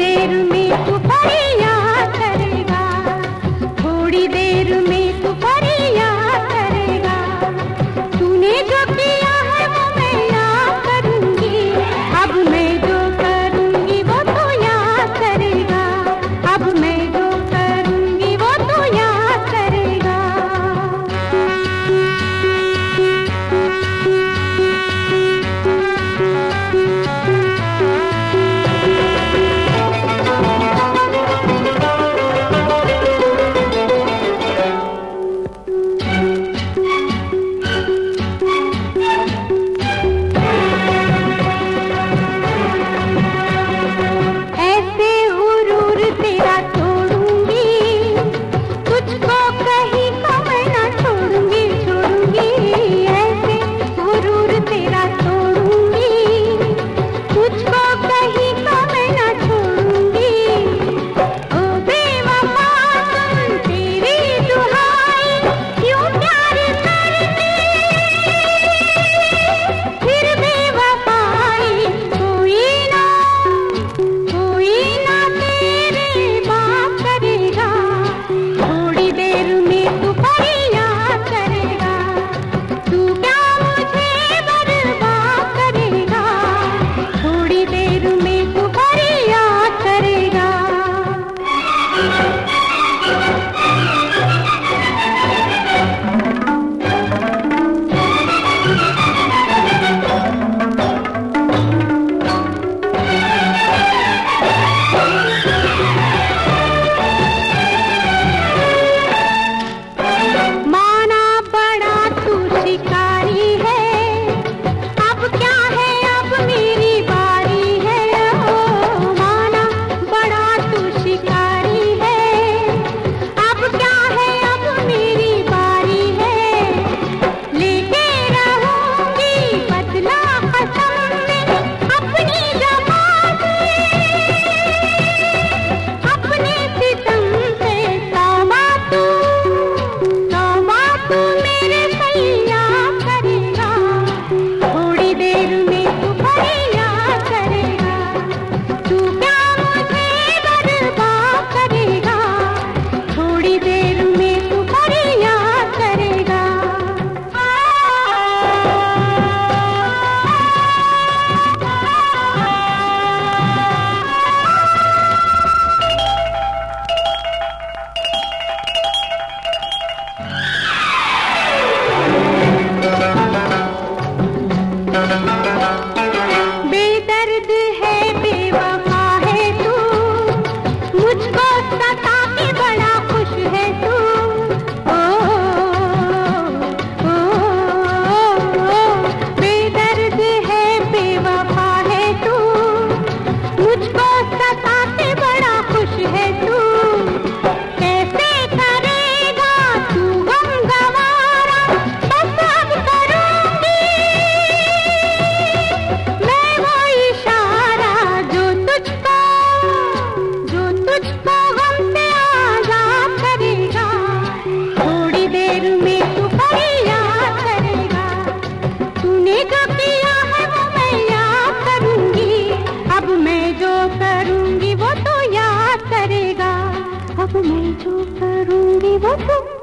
ಬೇರು जो करूंगी वो तुम